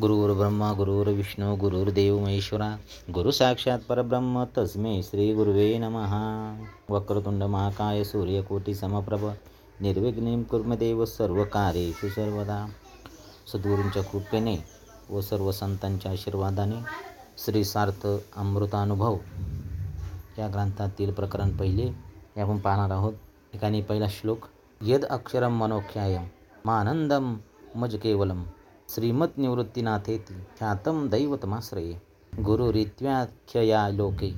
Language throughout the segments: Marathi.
गुरुर्ब्रह्मा गुरुर्विष्णू गुरुर्देव महेश्वरा गुरु साक्षात परब्रह्म तस्मे श्री गुरुवे नमः. वक्रतुंड महाकाय सूर्यकोटी समप्रभ निर्विघ्नीं कुर्मदेव सर्व कार्येषु सर्वदा. सद्गुरूंच्या कृपेने व सर्व संतांच्या आशीर्वादाने श्री सार्थ अमृतानुभव या ग्रंथातील प्रकरण पहिले हे आपण पाहणार आहोत. ठिकाणी पहिला श्लोक यद अक्षरम मनोख्यायम मानंदम मज केवलम श्रीमद्निवृत्तीनाथेती ख्यातं दैवतमाश्रये। गुरुरीत्याख्यया लोके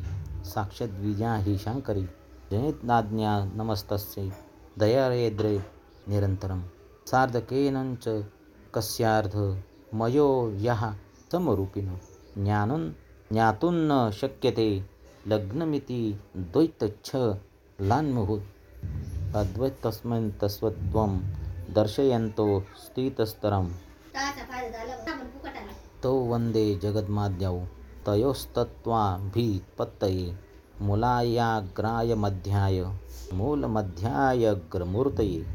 साक्षद्विजा हि शाङ्करी। जयज्ञाज्ञा नमस्तस्यै। दयारेद्रे निरन्तरं सार्धकेनञ्च कस्यार्ध मयो यः समरूपिणो। ज्ञानं ज्ञातुं न शक्यते। लग्नमिति द्वैतच्छ लान्मुहुः अद्वैतस्मिन् तस्वत्वं दर्शयन्तो स्थितस्तरम्। तो वंदे जगद्माद्यौ तयोस्तत्त्वाभिपत्तये मूलायाग्रायमध्याय मूलमध्यायग्रमूर्तये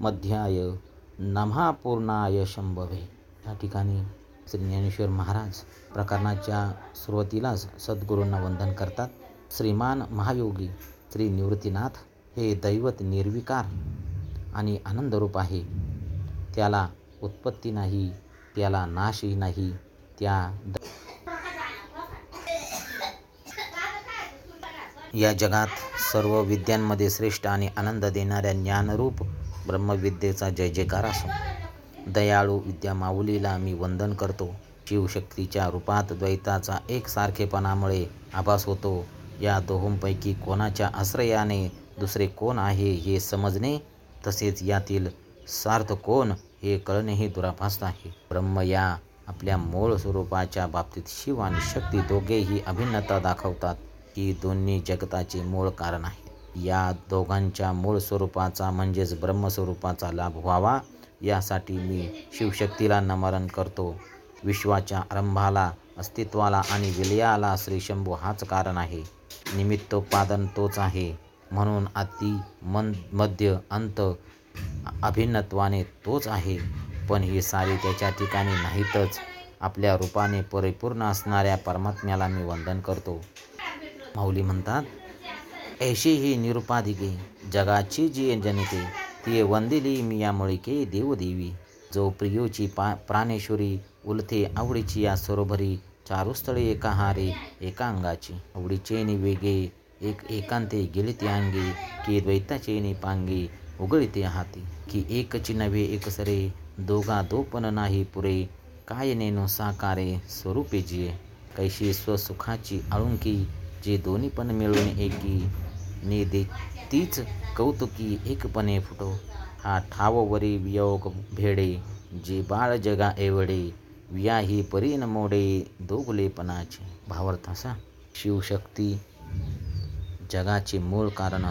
मध्याय नमापूर्णाय शंभवे. या ठिकाणी श्री ज्ञानेश्वर महाराज प्रकरणाच्या सुरुवातीलाच सद्गुरूंना वंदन करतात. श्रीमान महायोगी श्री निवृत्तीनाथ हे दैवत निर्विकार आणि आनंदरूप आहे. त्याला उत्पत्ती नाही त्याला नाशही नाही त्या द या जगात सर्व विद्यांमध्ये श्रेष्ठ आणि आनंद देणाऱ्या ज्ञानरूप ब्रह्मविद्येचा जय जयकार असो. दयाळू विद्या माऊलीला मी वंदन करतो. शिवशक्तीच्या रूपात द्वैताचा एकसारखेपणामुळे आभास होतो. या दोहोंपैकी कोणाच्या आश्रयाने दुसरे कोण आहे हे समजणे तसेच यातील सार्थ कोण हे कळणेही दुराभास आहे ब्रह्म या आपल्या मूळ स्वरूपाच्या बाबतीत शिव आणि शक्ती दोघेही अभिन्नता दाखवतात. की दोन्ही जगताचे मूळ कारण आहे. या दोघांच्या मूळ स्वरूपाचा म्हणजेच ब्रह्मस्वरूपाचा लाभ व्हावा यासाठी मी शिवशक्तीला नमरण करतो. विश्वाच्या आरंभाला अस्तित्वाला आणि विलयाला श्री शंभू हाच कारण आहे. निमित्तोत्पादन तोच आहे. म्हणून अति मन मध्य अंत अभिन्नत्वाने तोच आहे. पण ही सारी त्याच्या ठिकाणी नाहीतच. आपल्या रूपाने परिपूर्ण असणाऱ्या परमात्म्याला मी वंदन करतो. माऊली म्हणतात ऐशी ही निरुपाधिके जगाची जी जनते ती वंदिली मी या मुळिके देवदेवी. जो प्रियोची पा प्राणेश्वरी उलथे आवडीची या सरोभरी चारुस्थळे एका हारे एका अंगाची आवडीचे नि वेगे एक एकांते गेले ते अंगी की द्वैताचे पांगी उघळीते हाती की एकची नव्हे एकसरे दोघा पण नाही पुरे. काय नेनो साकारे स्वरूपे जिये. कैशी स्वसुखाची आळुंकी जे दोन्ही पण मिळून एकी. ने दे तीच कौतुकी एकपणे फुटो. हा ठाववरी वियोग भेडे जे बाळ जगा एवढे. व्याही परीन मोडे दोगलेपणाचे भावार्थ असा. शिवशक्ती जगाचे मूळ कारण